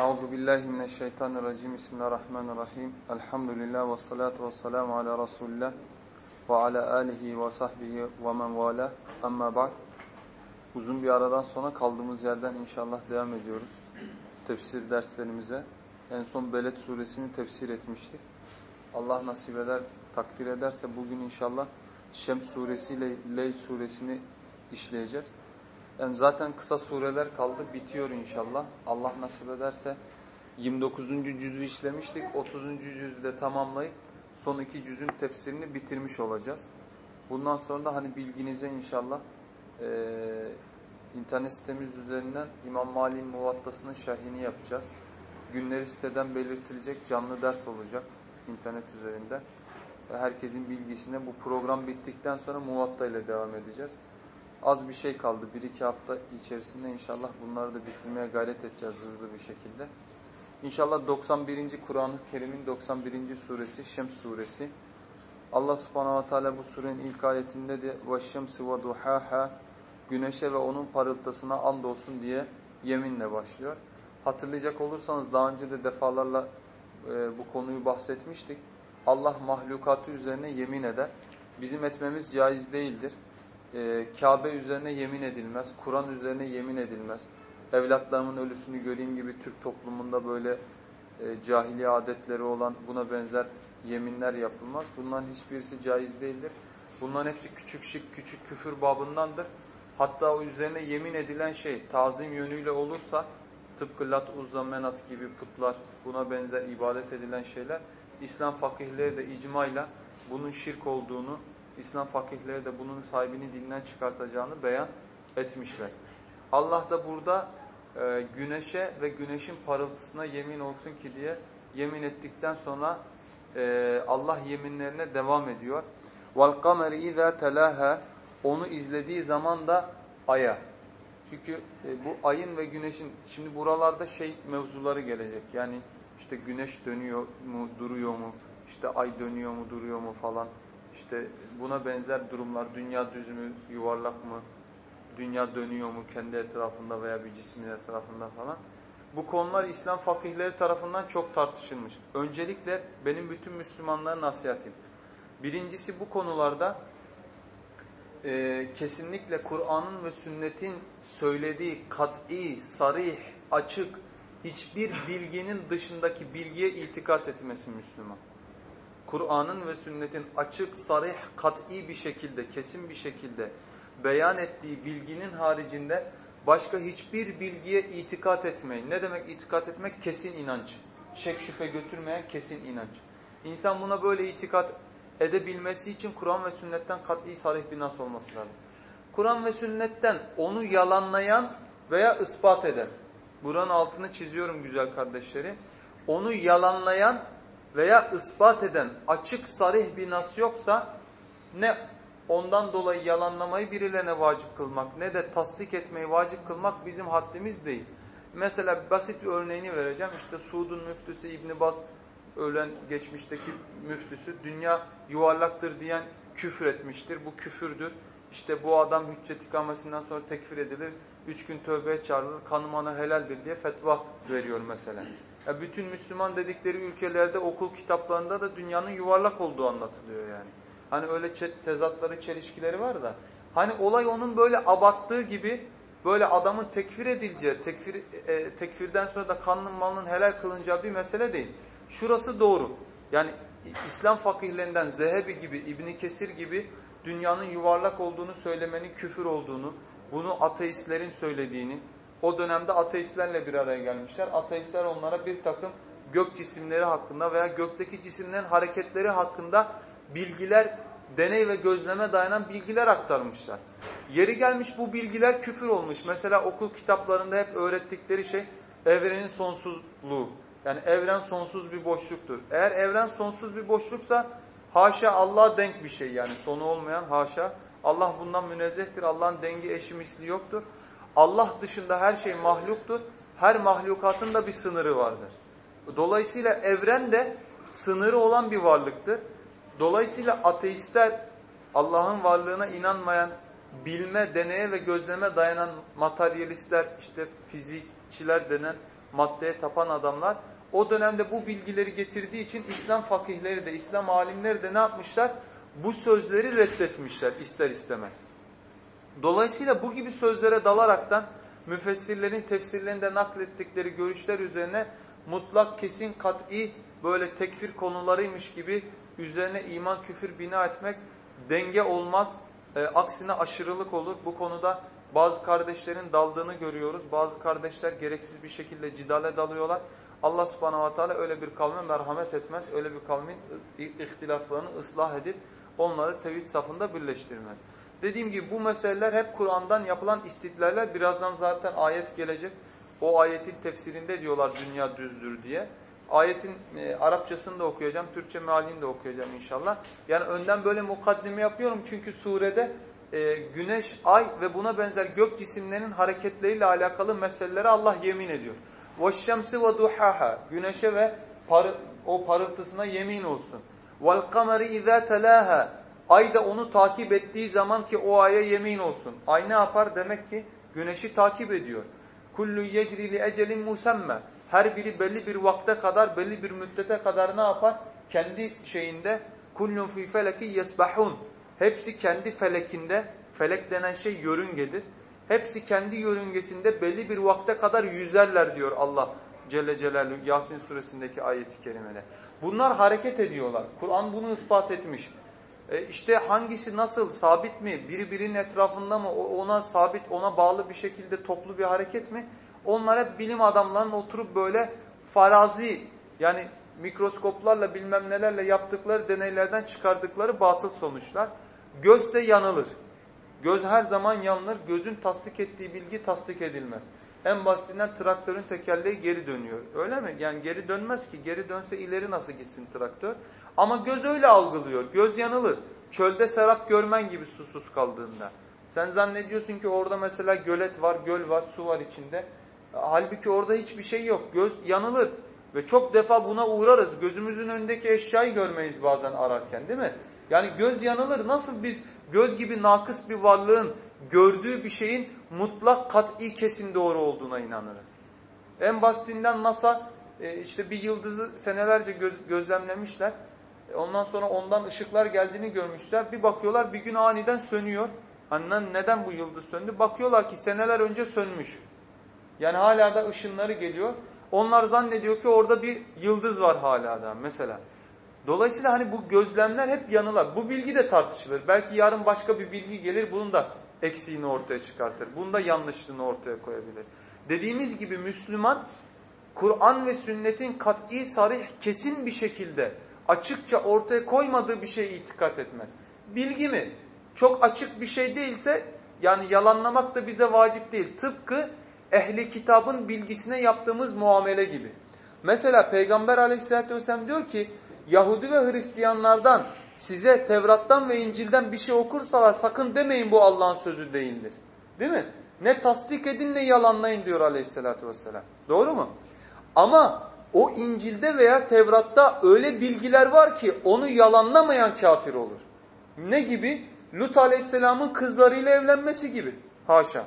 Euzu billahi mineşşeytanirracim. Bismillahirrahmanirrahim. Elhamdülillah ve salatu ve selamu ala Resulillah ve ala alihi ve sahbihi ve men vala. Amma ba'd. Uzun bir aradan sonra kaldığımız yerden inşallah devam ediyoruz. Tefsir derslerimize. En son Beled suresini tefsir etmiştik. Allah nasip eder, takdir ederse bugün inşallah Şems suresiyle Leyl suresini işleyeceğiz. Yani zaten kısa sureler kaldı. Bitiyor inşallah. Allah nasip ederse 29. cüzü işlemiştik. 30. cüzü de tamamlayıp son iki cüzün tefsirini bitirmiş olacağız. Bundan sonra da hani bilginize inşallah e, internet sitemiz üzerinden İmam Mali'nin muvattasının şerhini yapacağız. Günleri siteden belirtilecek canlı ders olacak internet üzerinden. Ve herkesin bilgisine bu program bittikten sonra muvatta ile devam edeceğiz Az bir şey kaldı. Bir iki hafta içerisinde inşallah bunları da bitirmeye gayret edeceğiz hızlı bir şekilde. İnşallah 91. Kur'an-ı Kerim'in 91. suresi Şems suresi. Allah subhanahu wa ta'ala bu surenin ilk ayetinde de وَالشَّمْسِ وَدُحَاهَا Güneşe ve onun parıltısına andolsun diye yeminle başlıyor. Hatırlayacak olursanız daha önce de defalarla e, bu konuyu bahsetmiştik. Allah mahlukatı üzerine yemin eder. Bizim etmemiz caiz değildir e, Kabe üzerine yemin edilmez, Kur'an üzerine yemin edilmez. Evlatlarımın ölüsünü göreyim gibi Türk toplumunda böyle e, cahiliye adetleri olan buna benzer yeminler yapılmaz. Bunların hiçbirisi caiz değildir. Bunların hepsi küçük şık, küçük küfür babındandır. Hatta o üzerine yemin edilen şey tazim yönüyle olursa tıpkı Lat, Uzza, Menat gibi putlar buna benzer ibadet edilen şeyler İslam fakihleri de icmayla bunun şirk olduğunu İslam fakihleri de bunun sahibini dinden çıkartacağını beyan etmişler. Allah da burada e, güneşe ve güneşin parıltısına yemin olsun ki diye yemin ettikten sonra e, Allah yeminlerine devam ediyor. وَالْقَمَرِ اِذَا تَلَاهَا Onu izlediği zaman da aya. Çünkü e, bu ayın ve güneşin, şimdi buralarda şey mevzuları gelecek. Yani işte güneş dönüyor mu, duruyor mu, işte ay dönüyor mu, duruyor mu falan. İşte buna benzer durumlar, dünya düz mü, yuvarlak mı, dünya dönüyor mu kendi etrafında veya bir cismin etrafında falan. Bu konular İslam fakihleri tarafından çok tartışılmış. Öncelikle benim bütün Müslümanlara nasihatim. Birincisi bu konularda e, kesinlikle Kur'an'ın ve sünnetin söylediği kat'i, sarih, açık hiçbir bilginin dışındaki bilgiye itikat etmesi Müslüman. Kur'an'ın ve sünnetin açık, sarih, kat'i bir şekilde, kesin bir şekilde beyan ettiği bilginin haricinde başka hiçbir bilgiye itikat etmeyin. Ne demek itikat etmek? Kesin inanç. Şek şüphe götürmeyen kesin inanç. İnsan buna böyle itikat edebilmesi için Kur'an ve sünnetten kat'i sarih bir nas olması lazım. Kur'an ve sünnetten onu yalanlayan veya ispat eden. Buranın altını çiziyorum güzel kardeşlerim. Onu yalanlayan veya ispat eden açık sarih bir nas yoksa ne ondan dolayı yalanlamayı birilerine vacip kılmak ne de tasdik etmeyi vacip kılmak bizim haddimiz değil. Mesela basit bir örneğini vereceğim. İşte Suud'un müftüsü İbn Baz ölen geçmişteki müftüsü dünya yuvarlaktır diyen küfür etmiştir. Bu küfürdür. İşte bu adam hüccet ikamesinden sonra tekfir edilir. Üç gün tövbeye çağrılır. Kanımana helaldir diye fetva veriyor mesela. Bütün Müslüman dedikleri ülkelerde okul kitaplarında da dünyanın yuvarlak olduğu anlatılıyor yani. Hani öyle tezatları, çelişkileri var da. Hani olay onun böyle abarttığı gibi böyle adamın tekfir edileceği, tekfir, e, tekfirden sonra da kanının malının helal kılınacağı bir mesele değil. Şurası doğru. Yani İslam fakihlerinden Zehebi gibi, İbni Kesir gibi dünyanın yuvarlak olduğunu söylemenin küfür olduğunu, bunu ateistlerin söylediğini, o dönemde ateistlerle bir araya gelmişler. Ateistler onlara bir takım gök cisimleri hakkında veya gökteki cisimlerin hareketleri hakkında bilgiler, deney ve gözleme dayanan bilgiler aktarmışlar. Yeri gelmiş bu bilgiler küfür olmuş. Mesela okul kitaplarında hep öğrettikleri şey evrenin sonsuzluğu. Yani evren sonsuz bir boşluktur. Eğer evren sonsuz bir boşluksa haşa Allah'a denk bir şey yani sonu olmayan haşa. Allah bundan münezzehtir. Allah'ın dengi eşi misli yoktur. Allah dışında her şey mahluktur. Her mahlukatın da bir sınırı vardır. Dolayısıyla evren de sınırı olan bir varlıktır. Dolayısıyla ateistler Allah'ın varlığına inanmayan, bilme, deneye ve gözleme dayanan materyalistler, işte fizikçiler denen maddeye tapan adamlar. O dönemde bu bilgileri getirdiği için İslam fakihleri de, İslam alimleri de ne yapmışlar? Bu sözleri reddetmişler ister istemez. Dolayısıyla bu gibi sözlere dalaraktan müfessirlerin tefsirlerinde naklettikleri görüşler üzerine mutlak, kesin, kat'i böyle tekfir konularıymış gibi üzerine iman, küfür bina etmek denge olmaz. E, aksine aşırılık olur. Bu konuda bazı kardeşlerin daldığını görüyoruz. Bazı kardeşler gereksiz bir şekilde cidale dalıyorlar. Allah subhanahu ve teala öyle bir kavme merhamet etmez. Öyle bir kavmin ihtilaflarını ıslah edip onları tevhid safında birleştirmez. Dediğim gibi bu meseleler hep Kur'an'dan yapılan istidlaller. Birazdan zaten ayet gelecek. O ayetin tefsirinde diyorlar dünya düzdür diye. Ayetin e, Arapçasını da okuyacağım, Türkçe mealini de okuyacağım inşallah. Yani önden böyle mukaddime yapıyorum çünkü surede e, güneş, ay ve buna benzer gök cisimlerinin hareketleriyle alakalı meselelere Allah yemin ediyor. وَالشَّمْسِ وَدُحَاهَا Güneşe ve par o parıltısına yemin olsun. وَالْقَمَرِ اِذَا تَلَاهَا Ay da onu takip ettiği zaman ki o aya yemin olsun. Ay ne yapar? Demek ki güneşi takip ediyor. Kullu yecri li ecelin musemme. Her biri belli bir vakte kadar, belli bir müddete kadar ne yapar? Kendi şeyinde kullun fi feleki yesbahun. Hepsi kendi felekinde, felek denen şey yörüngedir. Hepsi kendi yörüngesinde belli bir vakte kadar yüzerler diyor Allah Celle Celaluhu Yasin suresindeki ayeti kerimede. Bunlar hareket ediyorlar. Kur'an bunu ispat etmiş. E işte hangisi nasıl, sabit mi, biri birinin etrafında mı, ona sabit, ona bağlı bir şekilde toplu bir hareket mi? Onlar hep bilim adamlarının oturup böyle farazi, yani mikroskoplarla bilmem nelerle yaptıkları deneylerden çıkardıkları batıl sonuçlar. Gözse yanılır. Göz her zaman yanılır. Gözün tasdik ettiği bilgi tasdik edilmez. En basitinden traktörün tekerleği geri dönüyor. Öyle mi? Yani geri dönmez ki. Geri dönse ileri nasıl gitsin traktör? Ama göz öyle algılıyor. Göz yanılır. Çölde serap görmen gibi susuz kaldığında. Sen zannediyorsun ki orada mesela gölet var, göl var, su var içinde. Halbuki orada hiçbir şey yok. Göz yanılır. Ve çok defa buna uğrarız. Gözümüzün önündeki eşyayı görmeyiz bazen ararken değil mi? Yani göz yanılır. Nasıl biz göz gibi nakıs bir varlığın gördüğü bir şeyin mutlak kat'i kesin doğru olduğuna inanırız. En basitinden NASA e, işte bir yıldızı senelerce göz, gözlemlemişler. Ondan sonra ondan ışıklar geldiğini görmüşler. Bir bakıyorlar bir gün aniden sönüyor. Annen neden bu yıldız söndü? Bakıyorlar ki seneler önce sönmüş. Yani hala da ışınları geliyor. Onlar zannediyor ki orada bir yıldız var hala da mesela. Dolayısıyla hani bu gözlemler hep yanılar. Bu bilgi de tartışılır. Belki yarın başka bir bilgi gelir bunun da eksiğini ortaya çıkartır. Bunun da yanlışlığını ortaya koyabilir. Dediğimiz gibi Müslüman Kur'an ve sünnetin kat'i sarih kesin bir şekilde açıkça ortaya koymadığı bir şeye itikat etmez. Bilgi mi? Çok açık bir şey değilse yani yalanlamak da bize vacip değil. Tıpkı ehli kitabın bilgisine yaptığımız muamele gibi. Mesela Peygamber aleyhissalatü vesselam diyor ki Yahudi ve Hristiyanlardan size Tevrat'tan ve İncil'den bir şey okursalar sakın demeyin bu Allah'ın sözü değildir. Değil mi? Ne tasdik edin ne yalanlayın diyor aleyhissalatü vesselam. Doğru mu? Ama o İncil'de veya Tevrat'ta öyle bilgiler var ki onu yalanlamayan kafir olur. Ne gibi? Lut aleyhisselamın kızlarıyla evlenmesi gibi. Haşa.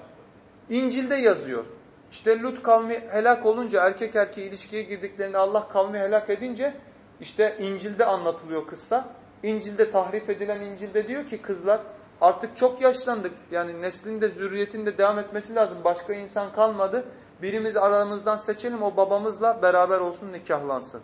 İncil'de yazıyor. İşte Lut kavmi helak olunca erkek erkeğe ilişkiye girdiklerinde Allah kavmi helak edince işte İncil'de anlatılıyor kıssa. İncil'de tahrif edilen İncil'de diyor ki kızlar artık çok yaşlandık. Yani neslin de zürriyetin de devam etmesi lazım. Başka insan kalmadı. Birimiz aramızdan seçelim o babamızla beraber olsun nikahlansın.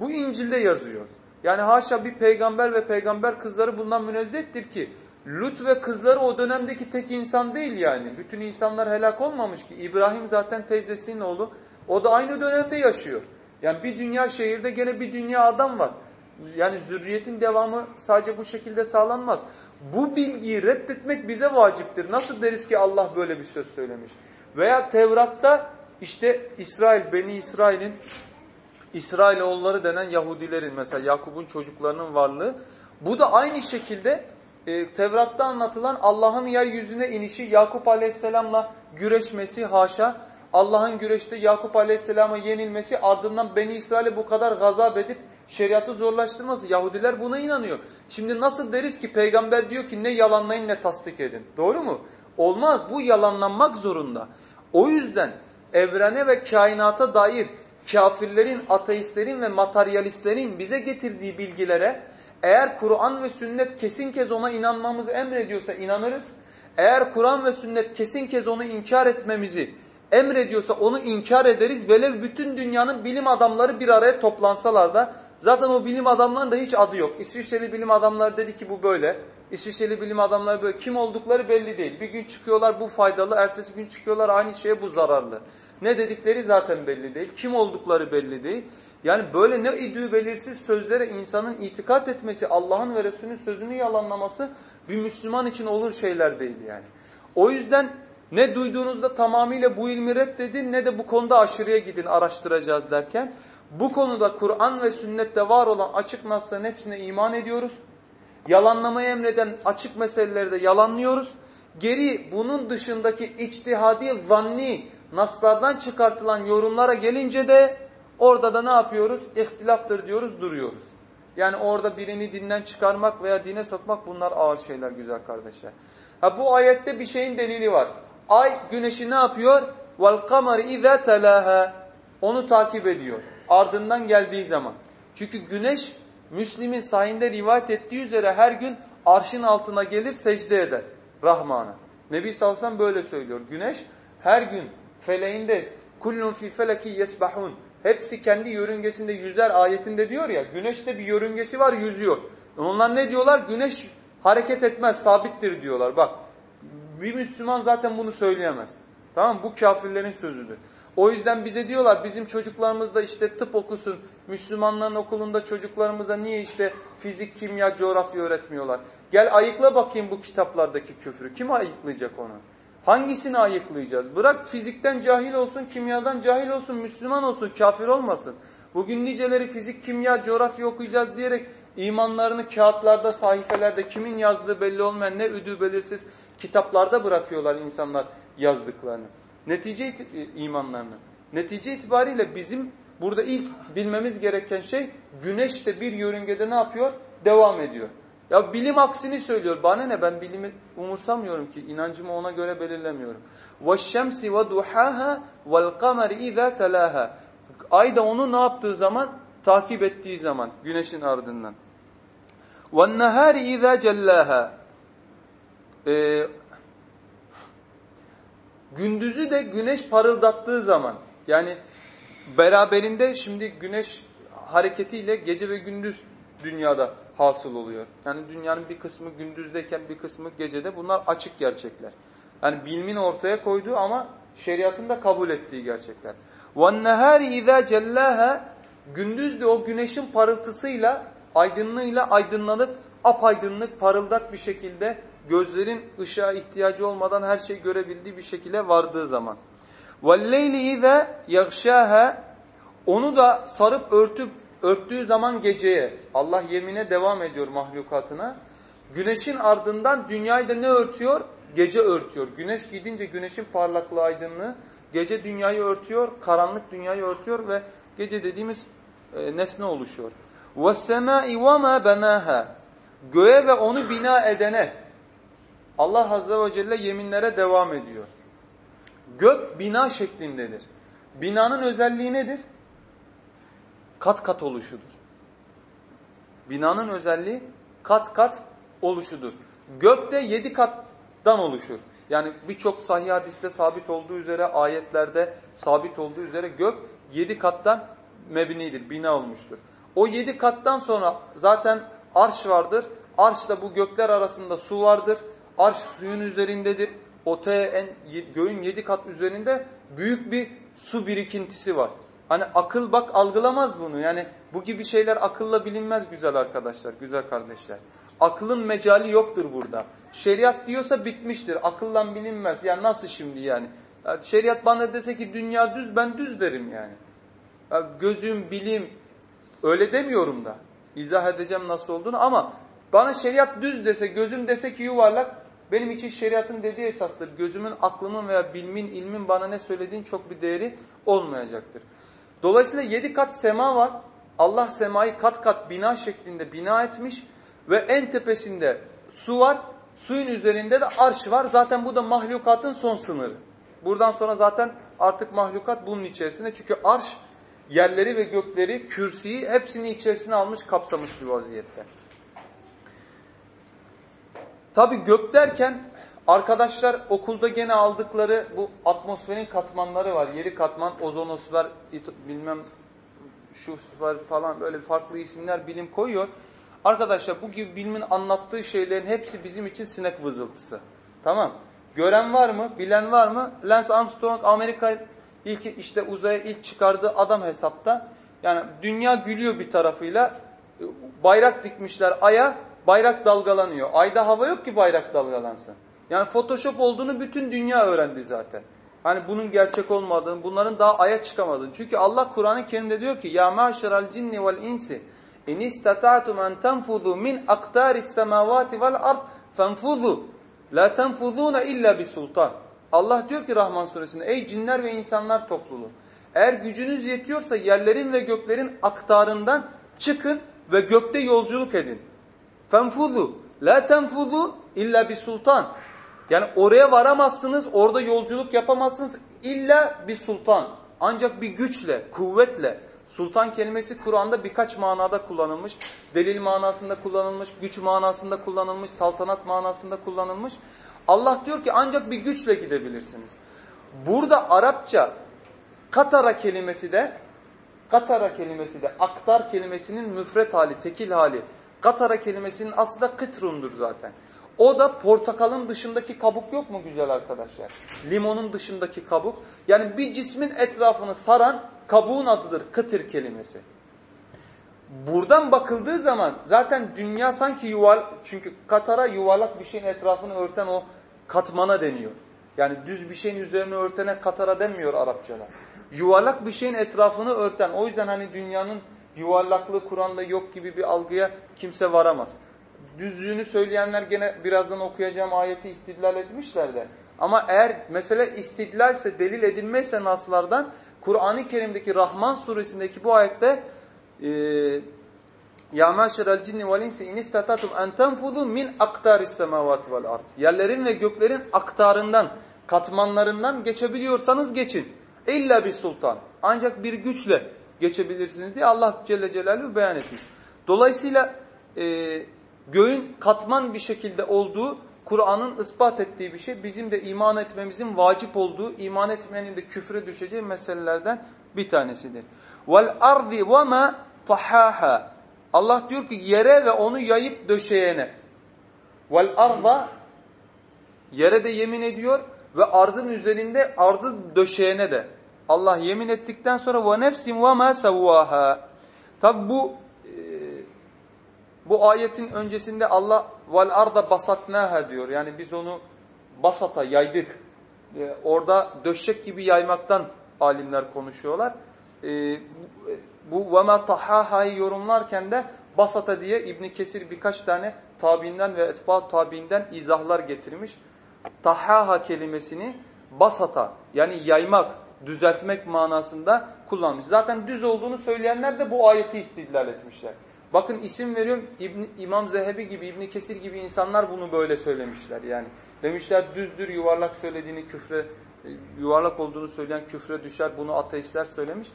Bu İncil'de yazıyor. Yani haşa bir peygamber ve peygamber kızları bundan münezzehtir ki Lut ve kızları o dönemdeki tek insan değil yani. Bütün insanlar helak olmamış ki. İbrahim zaten teyzesinin oğlu. O da aynı dönemde yaşıyor. Yani bir dünya şehirde gene bir dünya adam var. Yani zürriyetin devamı sadece bu şekilde sağlanmaz. Bu bilgiyi reddetmek bize vaciptir. Nasıl deriz ki Allah böyle bir söz söylemiş? Veya Tevrat'ta işte İsrail, Beni İsrail'in İsrailoğulları denen Yahudilerin mesela Yakup'un çocuklarının varlığı. Bu da aynı şekilde e, Tevrat'ta anlatılan Allah'ın yeryüzüne inişi, Yakup Aleyhisselam'la güreşmesi haşa, Allah'ın güreşte Yakup Aleyhisselam'a yenilmesi ardından Beni İsrail'e bu kadar gazap edip şeriatı zorlaştırması. Yahudiler buna inanıyor. Şimdi nasıl deriz ki peygamber diyor ki ne yalanlayın ne tasdik edin. Doğru mu? Olmaz. Bu yalanlanmak zorunda. O yüzden evrene ve kainata dair kafirlerin, ateistlerin ve materyalistlerin bize getirdiği bilgilere eğer Kur'an ve sünnet kesin kez ona inanmamızı emrediyorsa inanırız. Eğer Kur'an ve sünnet kesin kez onu inkar etmemizi emrediyorsa onu inkar ederiz. Velev bütün dünyanın bilim adamları bir araya toplansalar da zaten o bilim adamlarının da hiç adı yok. İsviçreli bilim adamları dedi ki bu böyle. İsviçreli bilim adamları böyle. Kim oldukları belli değil. Bir gün çıkıyorlar bu faydalı, ertesi gün çıkıyorlar aynı şeye bu zararlı. Ne dedikleri zaten belli değil. Kim oldukları belli değil. Yani böyle ne idüğü belirsiz sözlere insanın itikat etmesi, Allah'ın ve Resulünün sözünü yalanlaması bir Müslüman için olur şeyler değil yani. O yüzden ne duyduğunuzda tamamıyla bu ilmi reddedin ne de bu konuda aşırıya gidin araştıracağız derken bu konuda Kur'an ve sünnette var olan açık nasların hepsine iman ediyoruz. Yalanlamayı emreden açık meseleleri de yalanlıyoruz. Geri bunun dışındaki içtihadi zanni naslardan çıkartılan yorumlara gelince de orada da ne yapıyoruz? İhtilaftır diyoruz, duruyoruz. Yani orada birini dinden çıkarmak veya dine sokmak bunlar ağır şeyler güzel kardeşler. Ha bu ayette bir şeyin delili var. Ay güneşi ne yapıyor? Vel kamer iza. Onu takip ediyor. Ardından geldiği zaman. Çünkü güneş Müslim'in sahinde rivayet ettiği üzere her gün arşın altına gelir secde eder Rahman'a. Nebi sellem böyle söylüyor. Güneş her gün feleğinde kullun fi feleki yesbahun. Hepsi kendi yörüngesinde yüzer ayetinde diyor ya. Güneşte bir yörüngesi var yüzüyor. Onlar ne diyorlar? Güneş hareket etmez, sabittir diyorlar. Bak bir Müslüman zaten bunu söyleyemez. Tamam Bu kafirlerin sözüdür. O yüzden bize diyorlar bizim çocuklarımız da işte tıp okusun. Müslümanların okulunda çocuklarımıza niye işte fizik, kimya, coğrafya öğretmiyorlar? Gel ayıkla bakayım bu kitaplardaki küfrü. Kim ayıklayacak onu? Hangisini ayıklayacağız? Bırak fizikten cahil olsun, kimyadan cahil olsun, Müslüman olsun, kafir olmasın. Bugün niceleri fizik, kimya, coğrafya okuyacağız diyerek imanlarını kağıtlarda, sahifelerde kimin yazdığı belli olmayan ne üdü belirsiz kitaplarda bırakıyorlar insanlar yazdıklarını. Netice imanlarını. Netice itibariyle bizim burada ilk bilmemiz gereken şey güneş de bir yörüngede ne yapıyor? Devam ediyor. Ya bilim aksini söylüyor. Bana ne ben bilimi umursamıyorum ki. inancımı ona göre belirlemiyorum. وَالشَّمْسِ وَدُحَاهَا وَالْقَمَرِ اِذَا تَلَاهَا Ay da onu ne yaptığı zaman? Takip ettiği zaman. Güneşin ardından. وَالنَّهَارِ اِذَا جَلَّاهَا ee, gündüzü de güneş parıldattığı zaman yani beraberinde şimdi güneş hareketiyle gece ve gündüz dünyada hasıl oluyor. Yani dünyanın bir kısmı gündüzdeyken bir kısmı gecede bunlar açık gerçekler. Yani bilmin ortaya koyduğu ama şeriatın da kabul ettiği gerçekler. وَالنَّهَارِ اِذَا جَلَّاهَا Gündüz de o güneşin parıltısıyla, aydınlığıyla aydınlanıp apaydınlık, parıldak bir şekilde gözlerin ışığa ihtiyacı olmadan her şeyi görebildiği bir şekilde vardığı zaman. وَالْلَيْلِ اِذَا يَغْشَاهَا Onu da sarıp örtüp örttüğü zaman geceye Allah yemine devam ediyor mahlukatına. Güneşin ardından dünyayı da ne örtüyor? Gece örtüyor. Güneş gidince güneşin parlaklığı aydınlığı gece dünyayı örtüyor, karanlık dünyayı örtüyor ve gece dediğimiz e, nesne oluşuyor. وَالسَّمَاءِ وَمَا بَنَاهَا Göğe ve onu bina edene Allah Azze ve Celle yeminlere devam ediyor. Gök bina şeklindedir. Binanın özelliği nedir? Kat kat oluşudur. Binanın özelliği kat kat oluşudur. Gök de yedi kattan oluşur. Yani birçok sahih hadiste sabit olduğu üzere, ayetlerde sabit olduğu üzere gök yedi kattan mebnidir, bina olmuştur. O yedi kattan sonra zaten arş vardır. Arşla bu gökler arasında su vardır. Arş suyun üzerindedir. Otaya en göğün yedi kat üzerinde büyük bir su birikintisi var. Hani akıl bak algılamaz bunu. Yani bu gibi şeyler akılla bilinmez güzel arkadaşlar, güzel kardeşler. Aklın mecali yoktur burada. Şeriat diyorsa bitmiştir. Akıllan bilinmez. Yani nasıl şimdi yani? Şeriat bana dese ki dünya düz ben düz derim yani. Gözüm, bilim öyle demiyorum da. İzah edeceğim nasıl olduğunu ama bana şeriat düz dese, gözüm dese ki yuvarlak benim için şeriatın dediği esastır. Gözümün, aklımın veya bilmin, ilmin bana ne söylediğin çok bir değeri olmayacaktır. Dolayısıyla yedi kat sema var. Allah semayı kat kat bina şeklinde bina etmiş ve en tepesinde su var. Suyun üzerinde de arş var. Zaten bu da mahlukatın son sınırı. Buradan sonra zaten Artık mahlukat bunun içerisinde. Çünkü arş yerleri ve gökleri, kürsüyü hepsini içerisine almış, kapsamış bir vaziyette. Tabi gök derken arkadaşlar okulda gene aldıkları bu atmosferin katmanları var. Yeri katman, ozonosfer, bilmem şu falan böyle farklı isimler bilim koyuyor. Arkadaşlar bu gibi bilimin anlattığı şeylerin hepsi bizim için sinek vızıltısı. Tamam. Gören var mı? Bilen var mı? Lance Armstrong Amerika ilk işte uzaya ilk çıkardığı adam hesapta. Yani dünya gülüyor bir tarafıyla. Bayrak dikmişler aya, bayrak dalgalanıyor. Ayda hava yok ki bayrak dalgalansın. Yani Photoshop olduğunu bütün dünya öğrendi zaten. Hani bunun gerçek olmadığını, bunların daha aya çıkamadığını. Çünkü Allah Kur'an-ı Kerim'de diyor ki ya maşeral cinni vel insi in istata'tum en tenfuzu min aktaris semavati vel ard fenfuzu la tenfuzuna illa bi sultan. Allah diyor ki Rahman suresinde ey cinler ve insanlar topluluğu eğer gücünüz yetiyorsa yerlerin ve göklerin aktarından çıkın ve gökte yolculuk edin. Fenfuzu la tenfuzu illa bi sultan. Yani oraya varamazsınız, orada yolculuk yapamazsınız illa bir sultan. Ancak bir güçle, kuvvetle. Sultan kelimesi Kur'an'da birkaç manada kullanılmış. Delil manasında kullanılmış, güç manasında kullanılmış, saltanat manasında kullanılmış. Allah diyor ki ancak bir güçle gidebilirsiniz. Burada Arapça katara kelimesi de katara kelimesi de aktar kelimesinin müfret hali, tekil hali. Katara kelimesinin aslında kıtrundur zaten. O da portakalın dışındaki kabuk yok mu güzel arkadaşlar? Limonun dışındaki kabuk. Yani bir cismin etrafını saran kabuğun adıdır kıtır kelimesi. Buradan bakıldığı zaman zaten dünya sanki yuval çünkü katara yuvarlak bir şeyin etrafını örten o katmana deniyor. Yani düz bir şeyin üzerine örtene katara denmiyor Arapçada. Yuvarlak bir şeyin etrafını örten. O yüzden hani dünyanın yuvarlaklığı Kur'an'da yok gibi bir algıya kimse varamaz düzlüğünü söyleyenler gene birazdan okuyacağım ayeti istidlal etmişler de. Ama eğer mesele istidlalse, delil edilmezse naslardan Kur'an-ı Kerim'deki Rahman suresindeki bu ayette e, Ya maşerel cinni vel insi in istatatum en tenfuzu min aktaris semavati vel ard. Yerlerin ve göklerin aktarından, katmanlarından geçebiliyorsanız geçin. İlla bir sultan. Ancak bir güçle geçebilirsiniz diye Allah Celle Celaluhu beyan etmiş. Dolayısıyla e, göğün katman bir şekilde olduğu Kur'an'ın ispat ettiği bir şey. Bizim de iman etmemizin vacip olduğu, iman etmeyenin de küfre düşeceği meselelerden bir tanesidir. Vel ardi ve ma tahaha. Allah diyor ki yere ve onu yayıp döşeyene. Vel arda yere de yemin ediyor ve ardın üzerinde ardı döşeyene de. Allah yemin ettikten sonra ve nefsin ve ma sevvaha. Tabi bu bu ayetin öncesinde Allah vel arda basatnaha diyor. Yani biz onu basata yaydık. Ee, orada döşek gibi yaymaktan alimler konuşuyorlar. Ee, bu ve ma tahaha'yı yorumlarken de basata diye İbn Kesir birkaç tane tabiinden ve etba tabiinden izahlar getirmiş. Tahaha kelimesini basata yani yaymak, düzeltmek manasında kullanmış. Zaten düz olduğunu söyleyenler de bu ayeti istidlal etmişler. Bakın isim veriyorum İbn, İmam Zehebi gibi, İbn Kesir gibi insanlar bunu böyle söylemişler. Yani demişler düzdür yuvarlak söylediğini küfre, e, yuvarlak olduğunu söyleyen küfre düşer. Bunu ateistler söylemiş.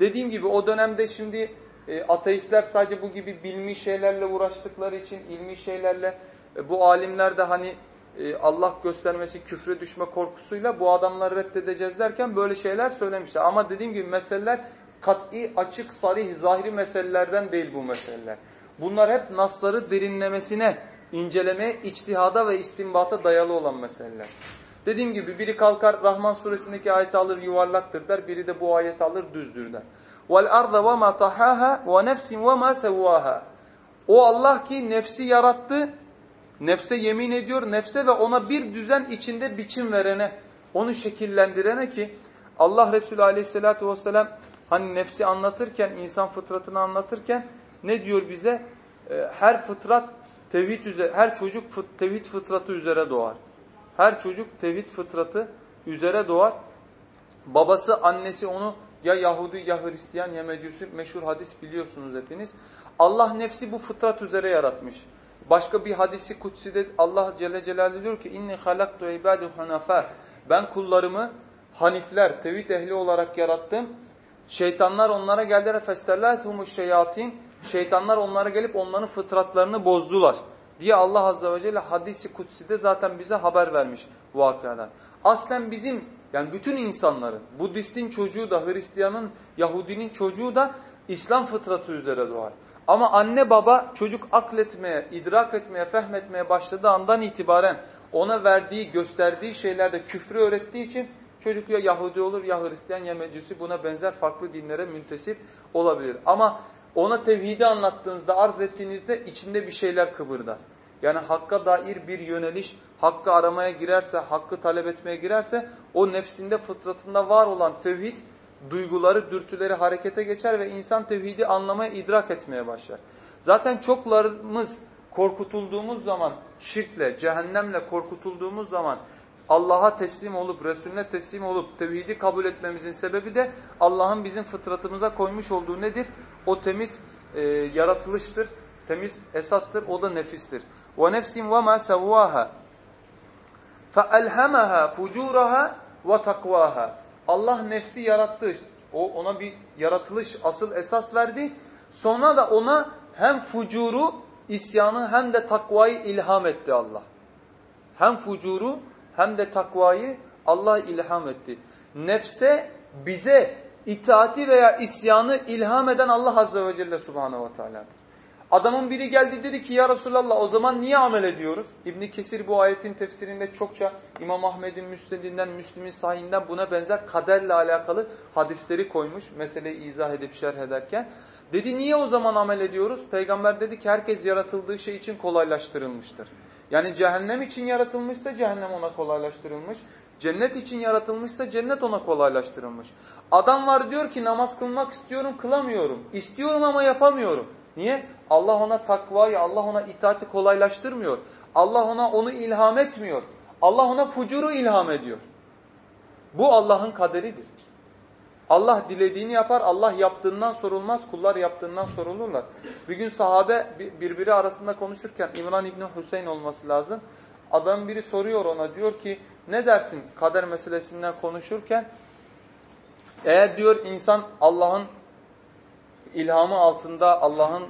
Dediğim gibi o dönemde şimdi e, ateistler sadece bu gibi bilmi şeylerle uğraştıkları için ilmi şeylerle e, bu alimler de hani e, Allah göstermesi küfre düşme korkusuyla bu adamları reddedeceğiz derken böyle şeyler söylemişler. Ama dediğim gibi meseleler kat'i, açık, sarih, zahiri meselelerden değil bu meseleler. Bunlar hep nasları derinlemesine, incelemeye, içtihada ve istinbata dayalı olan meseleler. Dediğim gibi biri kalkar Rahman suresindeki ayeti alır yuvarlaktır der, biri de bu ayeti alır düzdür der. وَالْاَرْضَ وَمَا طَحَاهَا وَنَفْسٍ وَمَا سَوَّاهَا O Allah ki nefsi yarattı, nefse yemin ediyor, nefse ve ona bir düzen içinde biçim verene, onu şekillendirene ki Allah Resulü aleyhissalatü vesselam Hani nefsi anlatırken, insan fıtratını anlatırken ne diyor bize? Ee, her fıtrat tevhid üzere, her çocuk tevhid fıtratı üzere doğar. Her çocuk tevhid fıtratı üzere doğar. Babası, annesi onu ya Yahudi ya Hristiyan ya Mecusi meşhur hadis biliyorsunuz hepiniz. Allah nefsi bu fıtrat üzere yaratmış. Başka bir hadisi kutside Allah Celle Celaluhu diyor ki inni halaktu ibadu hanafa. Ben kullarımı hanifler, tevhid ehli olarak yarattım. Şeytanlar onlara geldiler festerlatumu şeyatin. Şeytanlar onlara gelip onların fıtratlarını bozdular diye Allah azze ve celle hadisi kutside zaten bize haber vermiş bu vakadan. Aslen bizim yani bütün insanların Budistin çocuğu da Hristiyanın, Yahudinin çocuğu da İslam fıtratı üzere doğar. Ama anne baba çocuk akletmeye, idrak etmeye, fehmetmeye başladığı andan itibaren ona verdiği, gösterdiği şeylerde küfrü öğrettiği için çocuk ya Yahudi olur ya Hristiyan ya Mecusi buna benzer farklı dinlere müntesip olabilir. Ama ona tevhidi anlattığınızda, arz ettiğinizde içinde bir şeyler kıvırdar. Yani hakka dair bir yöneliş, hakkı aramaya girerse, hakkı talep etmeye girerse o nefsinde, fıtratında var olan tevhid duyguları, dürtüleri harekete geçer ve insan tevhidi anlamaya, idrak etmeye başlar. Zaten çoklarımız korkutulduğumuz zaman, şirkle, cehennemle korkutulduğumuz zaman Allah'a teslim olup, Resulüne teslim olup tevhidi kabul etmemizin sebebi de Allah'ın bizim fıtratımıza koymuş olduğu nedir? O temiz e, yaratılıştır, temiz esastır, o da nefistir. وَنَفْسٍ وَمَا سَوَّاهَا فَأَلْهَمَهَا فُجُورَهَا وَتَقْوَاهَا Allah nefsi yarattı. O ona bir yaratılış asıl esas verdi. Sonra da ona hem fucuru, isyanı hem de takvayı ilham etti Allah. Hem fucuru hem de takvayı Allah ilham etti. Nefse bize itaati veya isyanı ilham eden Allah Azze ve Celle Subhanahu ve Teala'dır. Adamın biri geldi dedi ki ya Resulallah o zaman niye amel ediyoruz? İbn Kesir bu ayetin tefsirinde çokça İmam Ahmed'in müsnedinden, Müslim'in sahinden buna benzer kaderle alakalı hadisleri koymuş. Meseleyi izah edip şerh ederken. Dedi niye o zaman amel ediyoruz? Peygamber dedi ki herkes yaratıldığı şey için kolaylaştırılmıştır. Yani cehennem için yaratılmışsa cehennem ona kolaylaştırılmış. Cennet için yaratılmışsa cennet ona kolaylaştırılmış. Adam var diyor ki namaz kılmak istiyorum kılamıyorum. İstiyorum ama yapamıyorum. Niye? Allah ona takvayı, Allah ona itaati kolaylaştırmıyor. Allah ona onu ilham etmiyor. Allah ona fucuru ilham ediyor. Bu Allah'ın kaderidir. Allah dilediğini yapar, Allah yaptığından sorulmaz, kullar yaptığından sorulurlar. Bir gün sahabe birbiri arasında konuşurken İmran İbni Hüseyin olması lazım. Adam biri soruyor ona diyor ki ne dersin kader meselesinden konuşurken eğer diyor insan Allah'ın ilhamı altında Allah'ın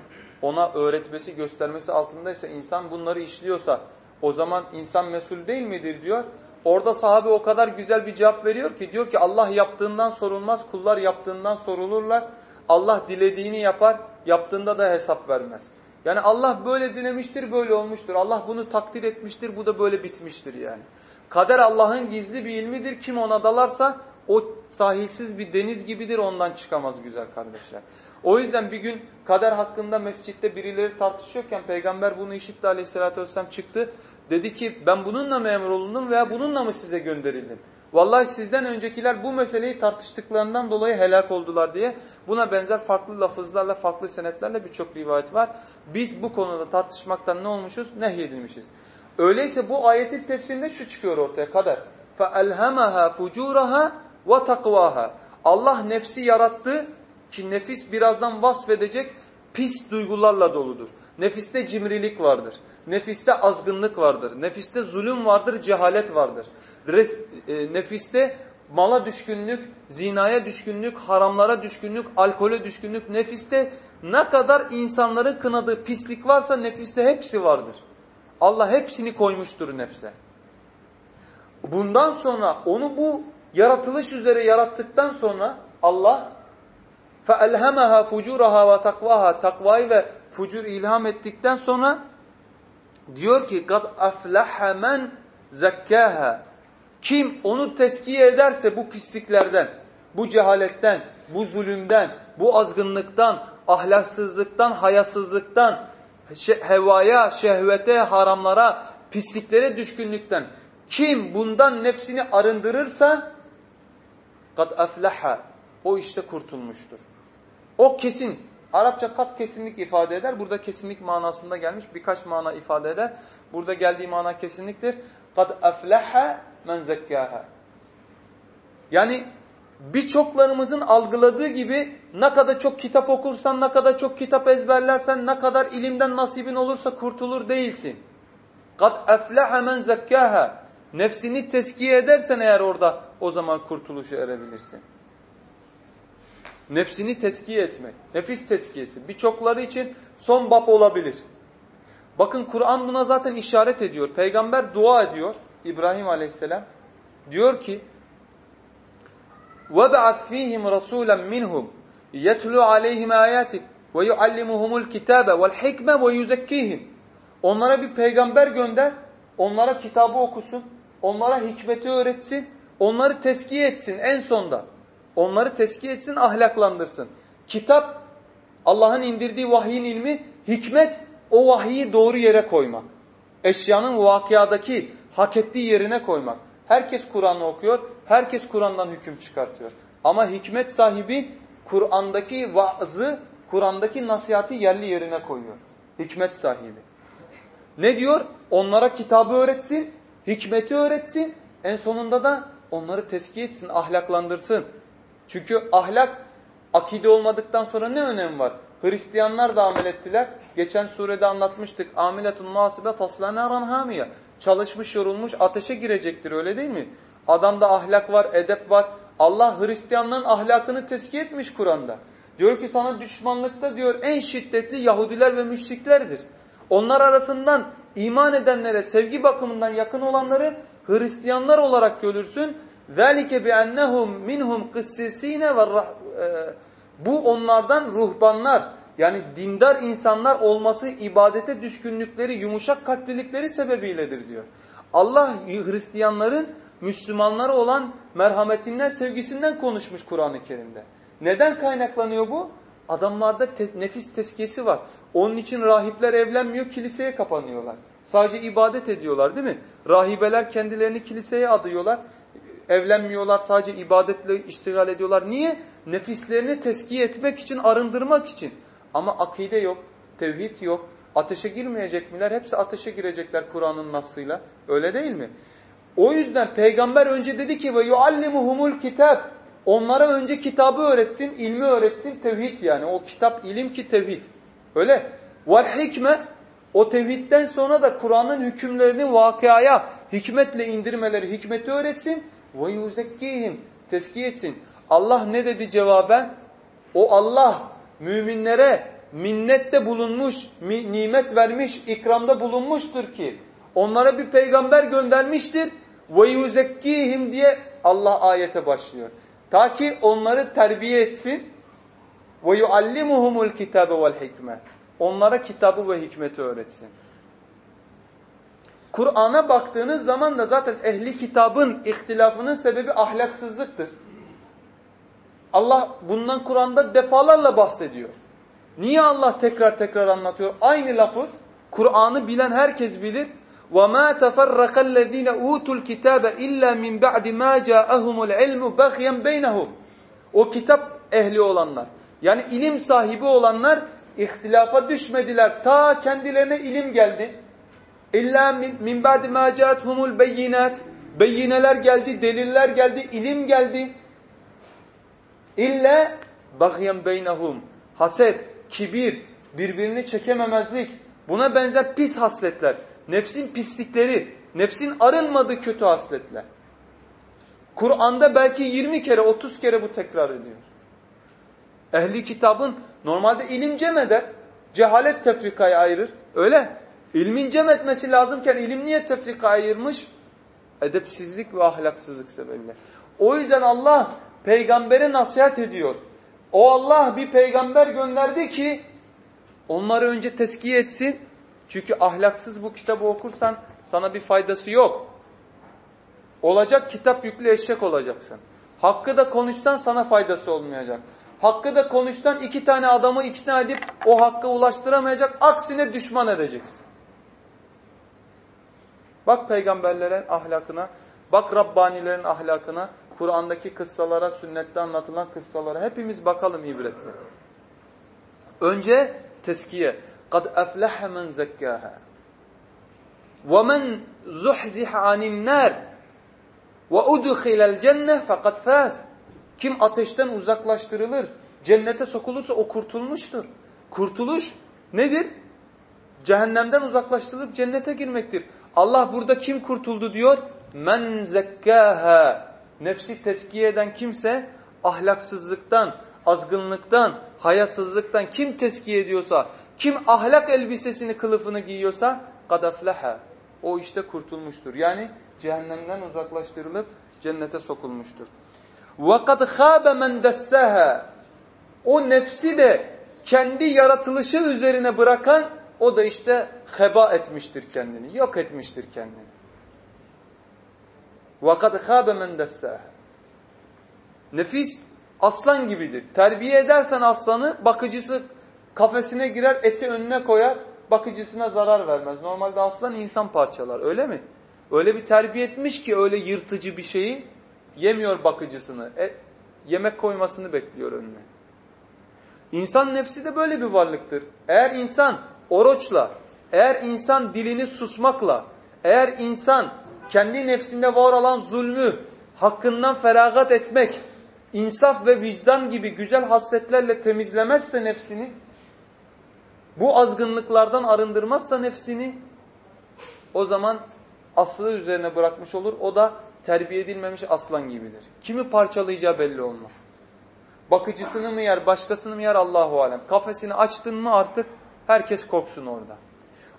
ona öğretmesi, göstermesi altındaysa insan bunları işliyorsa o zaman insan mesul değil midir diyor. Orada sahabe o kadar güzel bir cevap veriyor ki diyor ki Allah yaptığından sorulmaz, kullar yaptığından sorulurlar. Allah dilediğini yapar, yaptığında da hesap vermez. Yani Allah böyle dilemiştir, böyle olmuştur. Allah bunu takdir etmiştir, bu da böyle bitmiştir yani. Kader Allah'ın gizli bir ilmidir. Kim ona dalarsa o sahilsiz bir deniz gibidir ondan çıkamaz güzel kardeşler. O yüzden bir gün kader hakkında mescitte birileri tartışıyorken peygamber bunu işitti aleyhissalatü vesselam çıktı. Dedi ki ben bununla memur olundum veya bununla mı size gönderildim? Vallahi sizden öncekiler bu meseleyi tartıştıklarından dolayı helak oldular diye buna benzer farklı lafızlarla, farklı senetlerle birçok rivayet var. Biz bu konuda tartışmaktan ne olmuşuz? Nehyedilmişiz. Öyleyse bu ayetin tefsirinde şu çıkıyor ortaya kadar. فَاَلْهَمَهَا فُجُورَهَا ve takvaha. Allah nefsi yarattı ki nefis birazdan vasfedecek pis duygularla doludur. Nefiste cimrilik vardır. Nefiste azgınlık vardır. Nefiste zulüm vardır, cehalet vardır. Res, e, nefiste mala düşkünlük, zinaya düşkünlük, haramlara düşkünlük, alkole düşkünlük. Nefiste ne kadar insanları kınadığı pislik varsa nefiste hepsi vardır. Allah hepsini koymuştur nefse. Bundan sonra onu bu yaratılış üzere yarattıktan sonra Allah فَاَلْهَمَهَا فُجُورَهَا وَتَقْوَهَا Takvayı ve fucur ilham ettikten sonra diyor ki قَدْ أَفْلَحَ مَنْ زَكَّاهَا. Kim onu teskiye ederse bu pisliklerden, bu cehaletten, bu zulümden, bu azgınlıktan, ahlaksızlıktan, hayasızlıktan, hevaya, şehvete, haramlara, pisliklere düşkünlükten kim bundan nefsini arındırırsa kad aflaha o işte kurtulmuştur. O kesin. Arapça kat kesinlik ifade eder. Burada kesinlik manasında gelmiş. Birkaç mana ifade eder. Burada geldiği mana kesinliktir. Kad aflaha men zekkaha. Yani birçoklarımızın algıladığı gibi ne kadar çok kitap okursan, ne kadar çok kitap ezberlersen, ne kadar ilimden nasibin olursa kurtulur değilsin. Kad aflaha men zekkaha. Nefsini teskiye edersen eğer orada o zaman kurtuluşa erebilirsin. Nefsini teskiye etmek. Nefis teskiyesi. Birçokları için son bab olabilir. Bakın Kur'an buna zaten işaret ediyor. Peygamber dua ediyor. İbrahim aleyhisselam. Diyor ki وَبَعَثْ ف۪يهِمْ رَسُولًا مِنْهُمْ يَتْلُوا عَلَيْهِمْ آيَاتِكَ وَيُعَلِّمُهُمُ الْكِتَابَ وَالْحِكْمَ وَيُزَكِّيهِمْ Onlara bir peygamber gönder, onlara kitabı okusun, onlara hikmeti öğretsin, onları teskiye etsin en sonda. Onları teskiye etsin, ahlaklandırsın. Kitap, Allah'ın indirdiği vahyin ilmi, hikmet o vahiyi doğru yere koymak. Eşyanın vakıadaki hak ettiği yerine koymak. Herkes Kur'an'ı okuyor, herkes Kur'an'dan hüküm çıkartıyor. Ama hikmet sahibi Kur'an'daki vaazı, Kur'an'daki nasihati yerli yerine koyuyor. Hikmet sahibi. Ne diyor? Onlara kitabı öğretsin, hikmeti öğretsin, en sonunda da onları teskiye etsin, ahlaklandırsın. Çünkü ahlak akide olmadıktan sonra ne önemi var? Hristiyanlar da amel ettiler. Geçen surede anlatmıştık. Amiletun muhasibe taslanaran hamiye. Çalışmış yorulmuş ateşe girecektir öyle değil mi? Adamda ahlak var, edep var. Allah Hristiyanların ahlakını teskiye etmiş Kur'an'da. Diyor ki sana düşmanlıkta diyor en şiddetli Yahudiler ve müşriklerdir. Onlar arasından iman edenlere sevgi bakımından yakın olanları Hristiyanlar olarak görürsün. ذَٰلِكَ بِأَنَّهُمْ مِنْهُمْ قِسِّس۪ينَ Bu onlardan ruhbanlar yani dindar insanlar olması ibadete düşkünlükleri, yumuşak kalplilikleri sebebiyledir diyor. Allah Hristiyanların Müslümanlara olan merhametinden, sevgisinden konuşmuş Kur'an-ı Kerim'de. Neden kaynaklanıyor bu? Adamlarda te nefis teskiyesi var. Onun için rahipler evlenmiyor, kiliseye kapanıyorlar. Sadece ibadet ediyorlar değil mi? Rahibeler kendilerini kiliseye adıyorlar. Evlenmiyorlar, sadece ibadetle iştigal ediyorlar. Niye? Nefislerini teskiye etmek için, arındırmak için. Ama akide yok, tevhid yok. Ateşe girmeyecek miler? Hepsi ateşe girecekler Kur'an'ın nasıyla. Öyle değil mi? O yüzden peygamber önce dedi ki ve yuallimuhumul kitap. Onlara önce kitabı öğretsin, ilmi öğretsin, tevhid yani. O kitap ilim ki tevhid. Öyle. Vel hikme o tevhidden sonra da Kur'an'ın hükümlerini vakıaya hikmetle indirmeleri, hikmeti öğretsin. Ve yuzekkihim teskiye etsin. Allah ne dedi cevaben? O Allah müminlere minnette bulunmuş, nimet vermiş, ikramda bulunmuştur ki onlara bir peygamber göndermiştir. Ve yuzekkihim diye Allah ayete başlıyor. Ta ki onları terbiye etsin. Ve yuallimuhumul kitabe vel hikme. Onlara kitabı ve hikmeti öğretsin. Kur'an'a baktığınız zaman da zaten ehli kitabın ihtilafının sebebi ahlaksızlıktır. Allah bundan Kur'an'da defalarla bahsediyor. Niye Allah tekrar tekrar anlatıyor? Aynı lafız Kur'an'ı bilen herkes bilir. وَمَا تَفَرَّقَ الَّذ۪ينَ اُوتُوا الْكِتَابَ اِلَّا مِنْ بَعْدِ مَا جَاءَهُمُ الْعِلْمُ بَغْيًا بَيْنَهُمْ O kitap ehli olanlar. Yani ilim sahibi olanlar ihtilafa düşmediler. Ta kendilerine ilim geldi. İlla min ba'di ma ca'atuhumul beyinat. Beyineler geldi, deliller geldi, ilim geldi. İlla bagyen beynehum. Haset, kibir, birbirini çekememezlik. Buna benzer pis hasletler. Nefsin pislikleri, nefsin arınmadığı kötü hasletler. Kur'an'da belki 20 kere, 30 kere bu tekrar ediyor. Ehli kitabın normalde ilim cem. Cehalet tefrikayı ayırır. Öyle. İlmin cem etmesi lazımken ilim niye tefrika ayırmış? Edepsizlik ve ahlaksızlık sebebiyle. O yüzden Allah peygambere nasihat ediyor. O Allah bir peygamber gönderdi ki onları önce teskiye etsin. Çünkü ahlaksız bu kitabı okursan sana bir faydası yok. Olacak kitap yüklü eşek olacaksın. Hakkı da konuşsan sana faydası olmayacak. Hakkı da konuşsan iki tane adamı ikna edip o hakka ulaştıramayacak. Aksine düşman edeceksin. Bak peygamberlerin ahlakına, bak Rabbanilerin ahlakına, Kur'an'daki kıssalara, sünnette anlatılan kıssalara hepimiz bakalım ibretle. Önce teskiye. قَدْ أَفْلَحَ مَنْ زَكَّاهَا وَمَنْ زُحْزِحَ عَنِ النَّارِ وَاُدْخِلَ الْجَنَّةِ فَقَدْ فَاسِ Kim ateşten uzaklaştırılır, cennete sokulursa o kurtulmuştur. Kurtuluş nedir? Cehennemden uzaklaştırılıp cennete girmektir. Allah burada kim kurtuldu diyor? Men zekkaha. nefsi teskiye eden kimse ahlaksızlıktan, azgınlıktan, hayasızlıktan kim teskiye ediyorsa, kim ahlak elbisesini, kılıfını giyiyorsa kadafleha. O işte kurtulmuştur. Yani cehennemden uzaklaştırılıp cennete sokulmuştur. وَقَدْ خَابَ مَنْ دَسَّهَا O nefsi de kendi yaratılışı üzerine bırakan o da işte heba etmiştir kendini, yok etmiştir kendini. وَقَدْ خَابَ مَنْ دَسَّهَا Nefis aslan gibidir. Terbiye edersen aslanı bakıcısı kafesine girer eti önüne koyar bakıcısına zarar vermez. Normalde aslan insan parçalar öyle mi? Öyle bir terbiye etmiş ki öyle yırtıcı bir şeyi yemiyor bakıcısını. E, yemek koymasını bekliyor önüne. İnsan nefsi de böyle bir varlıktır. Eğer insan oruçla, eğer insan dilini susmakla, eğer insan kendi nefsinde var olan zulmü hakkından feragat etmek, insaf ve vicdan gibi güzel hasletlerle temizlemezse nefsini, bu azgınlıklardan arındırmazsa nefsini, o zaman aslı üzerine bırakmış olur. O da terbiye edilmemiş aslan gibidir. Kimi parçalayacağı belli olmaz. Bakıcısını mı yer, başkasını mı yer Allahu alem. Kafesini açtın mı artık herkes korksun orada.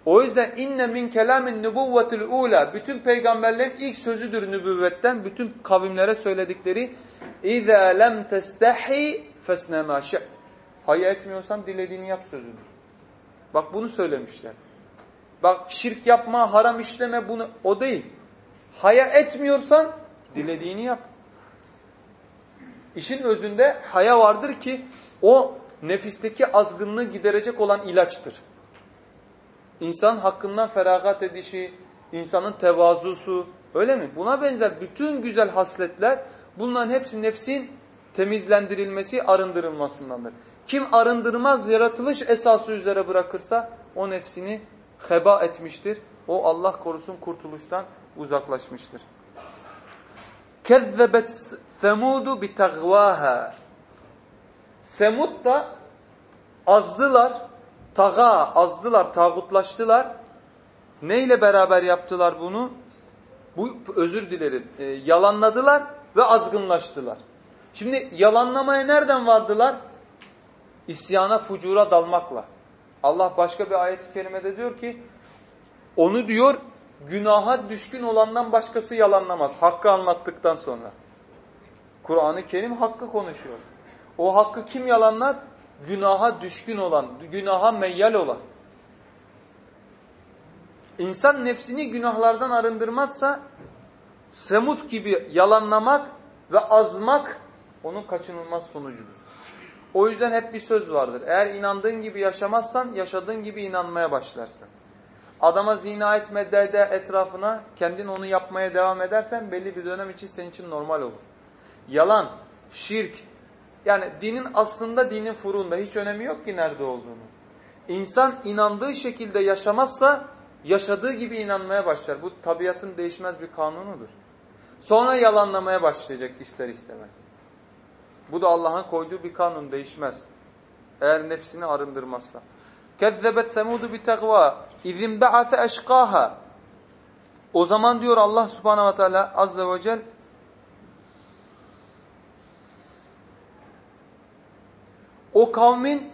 O yüzden inne min kelamin nubuvvetul ula bütün peygamberlerin ilk sözüdür nübüvvetten bütün kavimlere söyledikleri İza lem testahi fesne ma şi't. Etmiyorsan dilediğini yap sözüdür. Bak bunu söylemişler. Bak şirk yapma, haram işleme bunu o değil. Haya etmiyorsan dilediğini yap. İşin özünde haya vardır ki o nefisteki azgınlığı giderecek olan ilaçtır. İnsan hakkından feragat edişi, insanın tevazusu öyle mi? Buna benzer bütün güzel hasletler bunların hepsi nefsin temizlendirilmesi, arındırılmasındandır. Kim arındırmaz yaratılış esası üzere bırakırsa o nefsini heba etmiştir. O Allah korusun kurtuluştan uzaklaşmıştır. Kezzebet Semudu bi tagvaha. Semud da azdılar, taga azdılar, tağutlaştılar. Neyle beraber yaptılar bunu? Bu özür dilerim. E, yalanladılar ve azgınlaştılar. Şimdi yalanlamaya nereden vardılar? İsyana, fucura dalmakla. Allah başka bir ayet-i kerimede diyor ki onu diyor günaha düşkün olandan başkası yalanlamaz. Hakkı anlattıktan sonra. Kur'an-ı Kerim hakkı konuşuyor. O hakkı kim yalanlar? Günaha düşkün olan, günaha meyyal olan. İnsan nefsini günahlardan arındırmazsa semut gibi yalanlamak ve azmak onun kaçınılmaz sonucudur. O yüzden hep bir söz vardır. Eğer inandığın gibi yaşamazsan yaşadığın gibi inanmaya başlarsın. Adama zina etme de, etrafına kendin onu yapmaya devam edersen belli bir dönem için senin için normal olur. Yalan, şirk yani dinin aslında dinin furuunda hiç önemi yok ki nerede olduğunu. İnsan inandığı şekilde yaşamazsa yaşadığı gibi inanmaya başlar. Bu tabiatın değişmez bir kanunudur. Sonra yalanlamaya başlayacak ister istemez. Bu da Allah'ın koyduğu bir kanun değişmez. Eğer nefsini arındırmazsa. Semudu bi tegva izin ba'ase eşkaha. O zaman diyor Allah Subhanahu ve Teala azze ve cel o kavmin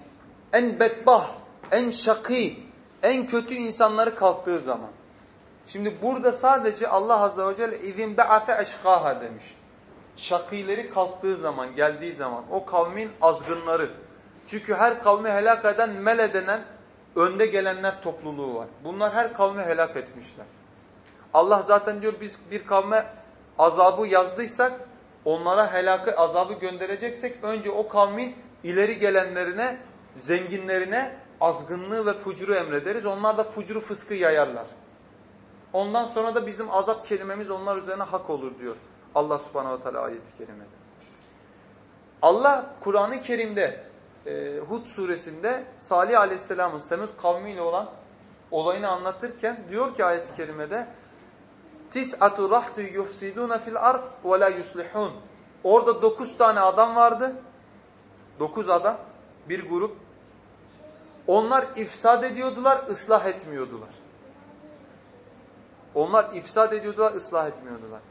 en bedbah, en şakî, en kötü insanları kalktığı zaman. Şimdi burada sadece Allah Azze ve Celle izin be'ate eşkaha demiş. Şakileri kalktığı zaman, geldiği zaman o kavmin azgınları. Çünkü her kavmi helak eden mele denen önde gelenler topluluğu var. Bunlar her kavmi helak etmişler. Allah zaten diyor biz bir kavme azabı yazdıysak onlara helakı azabı göndereceksek önce o kavmin ileri gelenlerine, zenginlerine azgınlığı ve fucuru emrederiz. Onlar da fucuru fıskı yayarlar. Ondan sonra da bizim azap kelimemiz onlar üzerine hak olur diyor Allah subhanahu teala ayeti kerimede. Allah Kur'an-ı Kerim'de e, Hud suresinde Salih aleyhisselamın Semud kavmiyle olan olayını anlatırken diyor ki ayet-i kerimede Tis'atu rahtu yufsiduna fil ard ve la yuslihun. Orada dokuz tane adam vardı. Dokuz adam, bir grup. Onlar ifsad ediyordular, ıslah etmiyordular. Onlar ifsad ediyordular, ıslah etmiyordular.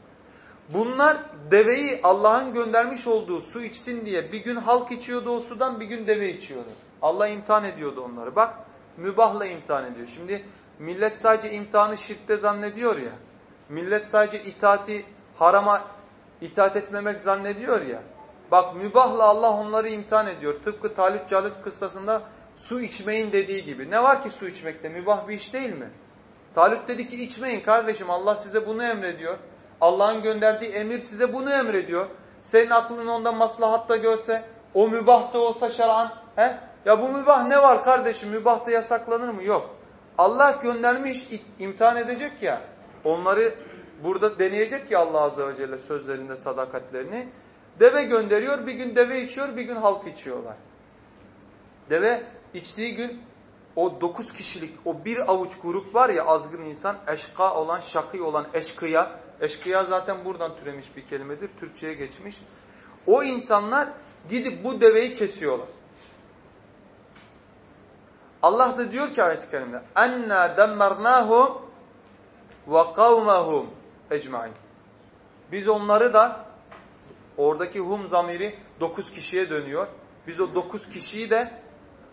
Bunlar deveyi Allah'ın göndermiş olduğu su içsin diye bir gün halk içiyordu o sudan bir gün deve içiyordu. Allah imtihan ediyordu onları. Bak mübahla imtihan ediyor. Şimdi millet sadece imtihanı şirkte zannediyor ya. Millet sadece itaati harama itaat etmemek zannediyor ya. Bak mübahla Allah onları imtihan ediyor. Tıpkı Talut Calut kıssasında su içmeyin dediği gibi. Ne var ki su içmekte? Mübah bir iş değil mi? Talut dedi ki içmeyin kardeşim Allah size bunu emrediyor. Allah'ın gönderdiği emir size bunu emrediyor. Senin aklın onda maslahatta görse, o mübah da olsa şer'an. He? Ya bu mübah ne var kardeşim? Mübah da yasaklanır mı? Yok. Allah göndermiş, imtihan edecek ya. Onları burada deneyecek ya Allah Azze ve Celle sözlerinde sadakatlerini. Deve gönderiyor, bir gün deve içiyor, bir gün halk içiyorlar. Deve içtiği gün o dokuz kişilik, o bir avuç grup var ya azgın insan, eşka olan, şakı olan, eşkıya. Eşkıya zaten buradan türemiş bir kelimedir, Türkçe'ye geçmiş. O insanlar gidip bu deveyi kesiyorlar. Allah da diyor ki ayet-i kerimde enna demmernahum ve kavmahum. Biz onları da oradaki hum zamiri dokuz kişiye dönüyor. Biz o dokuz kişiyi de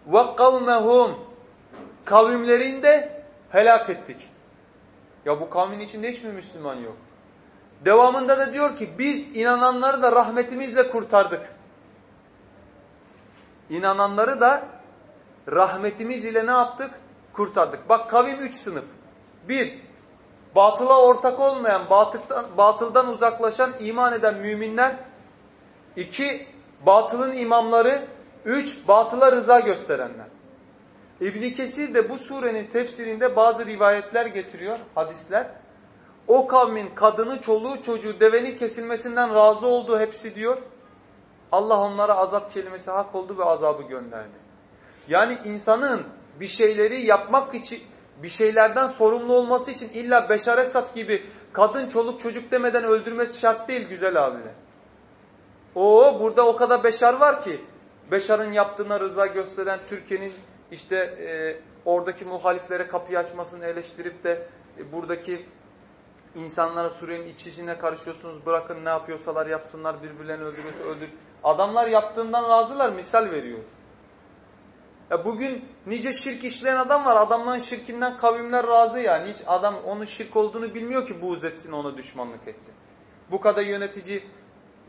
وَقَوْمَهُمْ kavimlerinde helak ettik. Ya bu kavmin içinde hiç mi Müslüman yok? Devamında da diyor ki biz inananları da rahmetimizle kurtardık. İnananları da rahmetimiz ile ne yaptık? Kurtardık. Bak kavim üç sınıf. Bir, batıla ortak olmayan, batıldan, batıldan uzaklaşan, iman eden müminler. İki, batılın imamları. Üç, batıla rıza gösterenler. İbn Kesir de bu surenin tefsirinde bazı rivayetler getiriyor, hadisler. O kavmin kadını, çoluğu, çocuğu, devenin kesilmesinden razı oldu hepsi diyor. Allah onlara azap kelimesi hak oldu ve azabı gönderdi. Yani insanın bir şeyleri yapmak için, bir şeylerden sorumlu olması için illa Beşar Esad gibi kadın, çoluk, çocuk demeden öldürmesi şart değil güzel abiler. O burada o kadar Beşar var ki Beşar'ın yaptığına rıza gösteren Türkiye'nin işte e, oradaki muhaliflere kapıyı açmasını eleştirip de e, buradaki insanlara Suriye'nin iç içine karışıyorsunuz bırakın ne yapıyorsalar yapsınlar birbirlerini öldürüyorsa öldür. Adamlar yaptığından razılar misal veriyor. Ya bugün nice şirk işleyen adam var. Adamların şirkinden kavimler razı yani. Hiç adam onun şirk olduğunu bilmiyor ki buğz etsin ona düşmanlık etsin. Bu kadar yönetici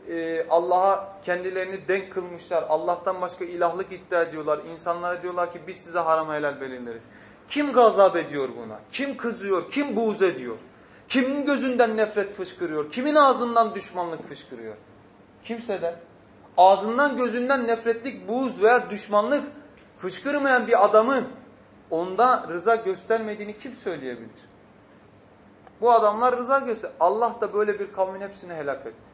e, Allah'a kendilerini denk kılmışlar. Allah'tan başka ilahlık iddia ediyorlar. İnsanlara diyorlar ki biz size haram helal belirleriz. Kim gazap ediyor buna? Kim kızıyor? Kim buğz ediyor? Kimin gözünden nefret fışkırıyor? Kimin ağzından düşmanlık fışkırıyor? Kimseden. Ağzından gözünden nefretlik, buğz veya düşmanlık fışkırmayan bir adamın onda rıza göstermediğini kim söyleyebilir? Bu adamlar rıza göster. Allah da böyle bir kavmin hepsini helak etti.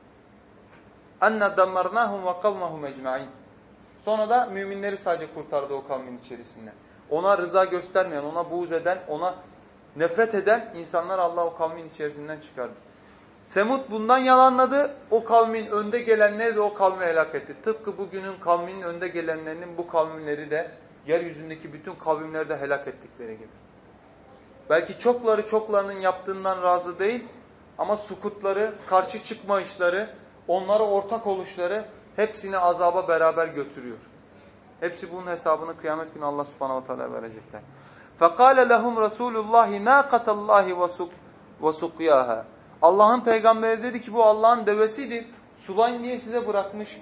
Enne dammarnahum ve kavmahum ecmaîn. Sonra da müminleri sadece kurtardı o kavmin içerisinde. Ona rıza göstermeyen, ona buğz eden, ona nefret eden insanlar Allah o kavmin içerisinden çıkardı. Semud bundan yalanladı. O kavmin önde gelenleri de o kavmi helak etti. Tıpkı bugünün kavminin önde gelenlerinin bu kavimleri de yeryüzündeki bütün kavimleri de helak ettikleri gibi. Belki çokları çoklarının yaptığından razı değil ama sukutları, karşı çıkma işleri, onlara ortak oluşları hepsini azaba beraber götürüyor. Hepsi bunun hesabını kıyamet günü Allah subhanahu teala verecekler. فَقَالَ لَهُمْ رَسُولُ اللّٰهِ نَاقَةَ اللّٰهِ وَسُقْيَاهَا Allah'ın peygamberi dedi ki bu Allah'ın devesidir. Sulayın diye size bırakmış.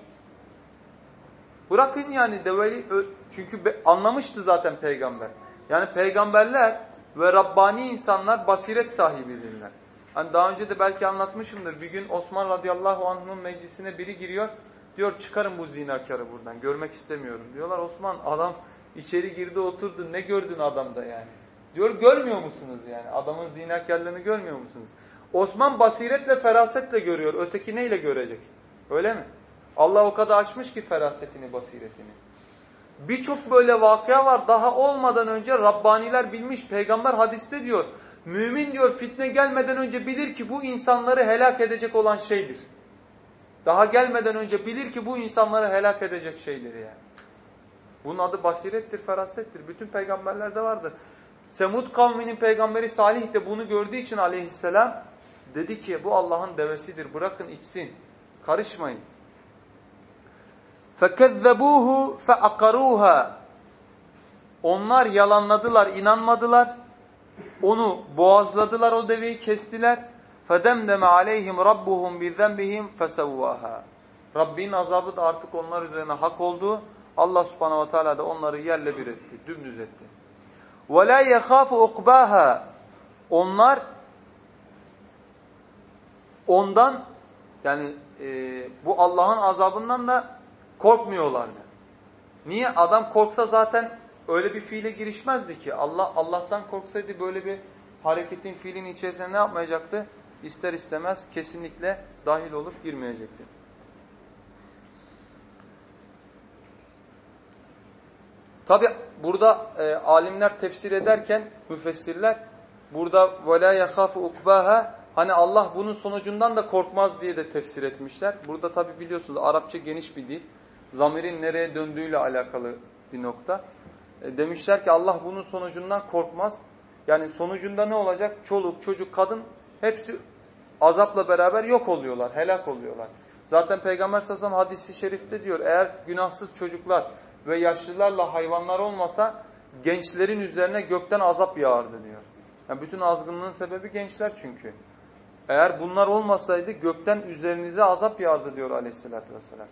Bırakın yani develi çünkü anlamıştı zaten peygamber. Yani peygamberler ve Rabbani insanlar basiret sahibidirler. Hani daha önce de belki anlatmışımdır. Bir gün Osman radıyallahu anh'ın meclisine biri giriyor. Diyor çıkarın bu zinakarı buradan. Görmek istemiyorum. Diyorlar Osman adam içeri girdi oturdu. Ne gördün adamda yani? Diyor görmüyor musunuz yani? Adamın zinakarlığını görmüyor musunuz? Osman basiretle ferasetle görüyor. Öteki neyle görecek? Öyle mi? Allah o kadar açmış ki ferasetini, basiretini. Birçok böyle vakıya var. Daha olmadan önce Rabbaniler bilmiş. Peygamber hadiste diyor. Mümin diyor fitne gelmeden önce bilir ki bu insanları helak edecek olan şeydir. Daha gelmeden önce bilir ki bu insanları helak edecek şeydir yani. Bunun adı basirettir, ferasettir. Bütün peygamberlerde vardır. Semud kavminin peygamberi Salih de bunu gördüğü için aleyhisselam Dedi ki bu Allah'ın devesidir bırakın içsin. Karışmayın. فَكَذَّبُوهُ فَاَقَرُوهَا Onlar yalanladılar, inanmadılar. Onu boğazladılar, o deveyi kestiler. فَدَمْدَمَ عَلَيْهِمْ رَبُّهُمْ بِذَنْبِهِمْ فَسَوَّاهَا Rabbin azabı da artık onlar üzerine hak oldu. Allah subhanahu ve teala da onları yerle bir etti, dümdüz etti. وَلَا يَخَافُ اُقْبَاهَا Onlar ondan yani e, bu Allah'ın azabından da korkmuyorlardı. Niye? Adam korksa zaten öyle bir fiile girişmezdi ki. Allah Allah'tan korksaydı böyle bir hareketin fiilin içerisine ne yapmayacaktı? İster istemez kesinlikle dahil olup girmeyecekti. Tabi burada e, alimler tefsir ederken müfessirler burada وَلَا يَخَافُ اُقْبَاهَا Hani Allah bunun sonucundan da korkmaz diye de tefsir etmişler. Burada tabi biliyorsunuz Arapça geniş bir dil. Zamirin nereye döndüğüyle alakalı bir nokta. E, demişler ki Allah bunun sonucundan korkmaz. Yani sonucunda ne olacak? Çoluk, çocuk, kadın hepsi azapla beraber yok oluyorlar, helak oluyorlar. Zaten Peygamber sallallahu hadisi şerifte diyor eğer günahsız çocuklar ve yaşlılarla hayvanlar olmasa gençlerin üzerine gökten azap yağardı diyor. Yani bütün azgınlığın sebebi gençler çünkü. Eğer bunlar olmasaydı gökten üzerinize azap yağardı diyor aleyhissalatü vesselam.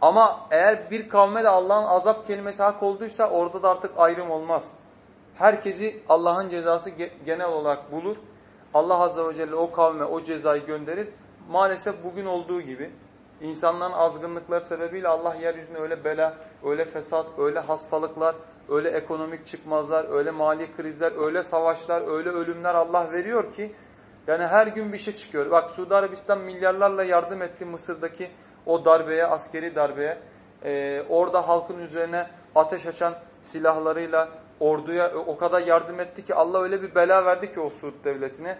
Ama eğer bir kavme de Allah'ın azap kelimesi hak olduysa orada da artık ayrım olmaz. Herkesi Allah'ın cezası genel olarak bulur. Allah Azze ve Celle o kavme o cezayı gönderir. Maalesef bugün olduğu gibi insanların azgınlıkları sebebiyle Allah yeryüzüne öyle bela, öyle fesat, öyle hastalıklar, öyle ekonomik çıkmazlar, öyle mali krizler, öyle savaşlar, öyle ölümler Allah veriyor ki yani her gün bir şey çıkıyor. Bak Suudi Arabistan milyarlarla yardım etti Mısır'daki o darbeye, askeri darbeye. Ee, orada halkın üzerine ateş açan silahlarıyla orduya o kadar yardım etti ki Allah öyle bir bela verdi ki o Suud devletine.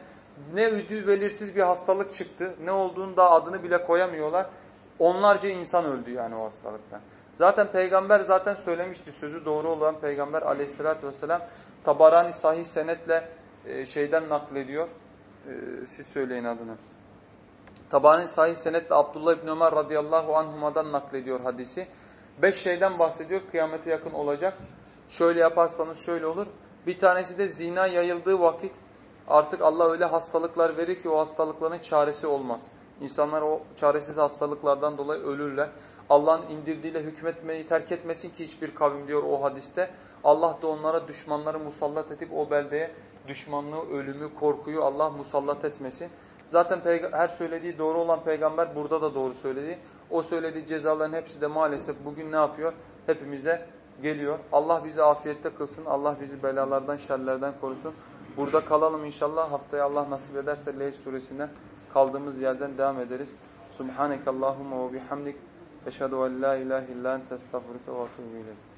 Ne ödü belirsiz bir hastalık çıktı. Ne olduğunu da adını bile koyamıyorlar. Onlarca insan öldü yani o hastalıktan. Zaten peygamber zaten söylemişti sözü doğru olan peygamber aleyhissalatü vesselam Tabarani sahih senetle e, şeyden naklediyor. E, siz söyleyin adını. Tabarani sahih senetle Abdullah İbni Ömer radıyallahu anhuma'dan naklediyor hadisi. Beş şeyden bahsediyor kıyamete yakın olacak. Şöyle yaparsanız şöyle olur. Bir tanesi de zina yayıldığı vakit artık Allah öyle hastalıklar verir ki o hastalıkların çaresi olmaz. İnsanlar o çaresiz hastalıklardan dolayı ölürler. Allah'ın indirdiğiyle hükmetmeyi terk etmesin ki hiçbir kavim diyor o hadiste. Allah da onlara düşmanları musallat edip o beldeye düşmanlığı, ölümü, korkuyu Allah musallat etmesin. Zaten her söylediği doğru olan peygamber burada da doğru söyledi. O söylediği cezaların hepsi de maalesef bugün ne yapıyor? Hepimize geliyor. Allah bizi afiyette kılsın. Allah bizi belalardan, şerlerden korusun. Burada kalalım inşallah. Haftaya Allah nasip ederse Leyl suresinden kaldığımız yerden devam ederiz. Subhaneke Allahumma ve bihamdik. Eşhedü en la ilahe illa ente estağfurüke ve etûbü